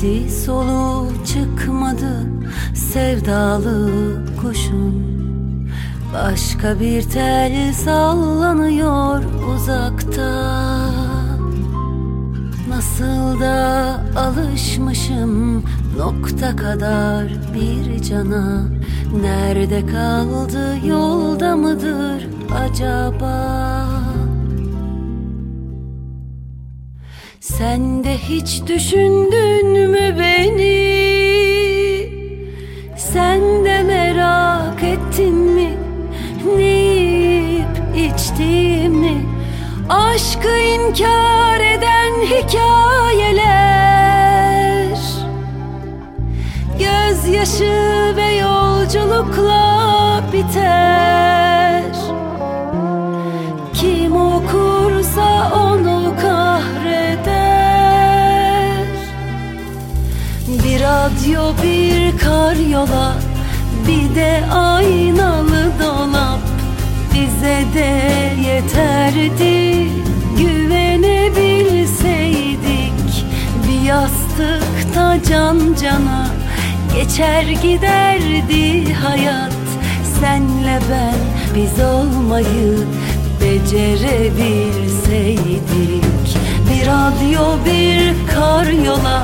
Sesi solu çıkmadı sevdalı kuşun Başka bir tel sallanıyor uzakta. Nasıl da alışmışım nokta kadar bir cana. Nerede kaldı yolda mıdır acaba? Sen de hiç düşündün mü beni? Sen de merak ettin mi? Ne yiyip içtiğimi? Aşkı inkar eden hikayeler Gözyaşı ve yolculukla radyo bir karyola bir de aynalı dolap. Bize de yeterdi Güvenebilseydik. Bir yastıkta can cana Geçer giderdi hayat. Senle ben biz olmayı becerebilseydik. Bir radyo bir karyola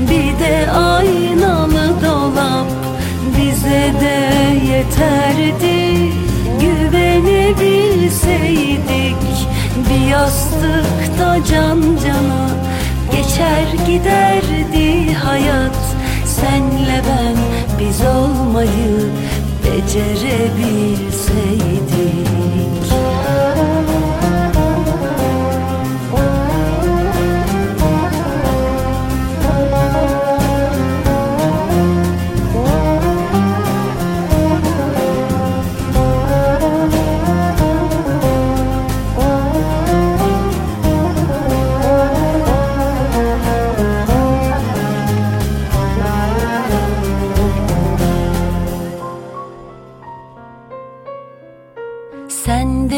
bir de bize de yeterdi. Güvenebilseydik bir yastıkta can cana Geçer giderdi hayat. Senle ben biz olmayı becerebilseydik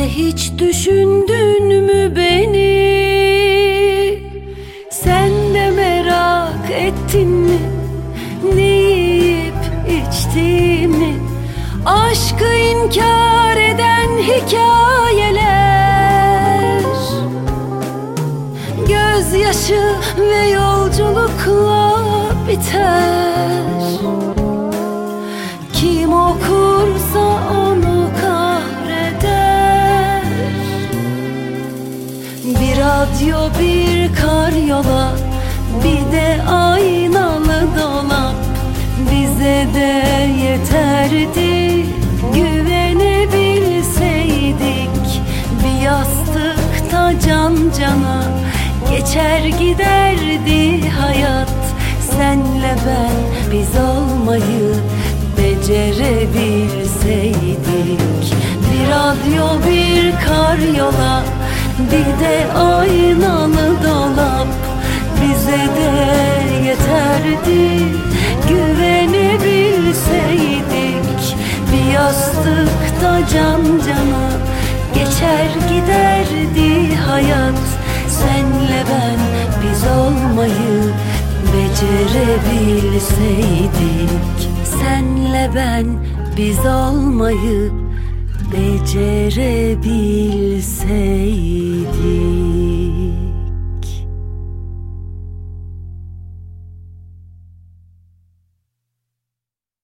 hiç düşündün mü beni? Sen de merak ettin mi? Ne yiyip içtiğimi? Aşkı inkar eden hikayeler Gözyaşı ve yolculukla biter de yeterdi. Güvenebilseydik Bir yastıkta can cana geçer giderdi hayat. Senle ben biz olmayı becerebilseydik. Bir radyo bir karyola bir de aynalı dolap. Bize de yeterdi güvenebilseydik Bir yastıkta can cana geçer giderdi hayat. Senle ben biz olmayı becerebilseydik Senle ben biz olmayı becerebilseydik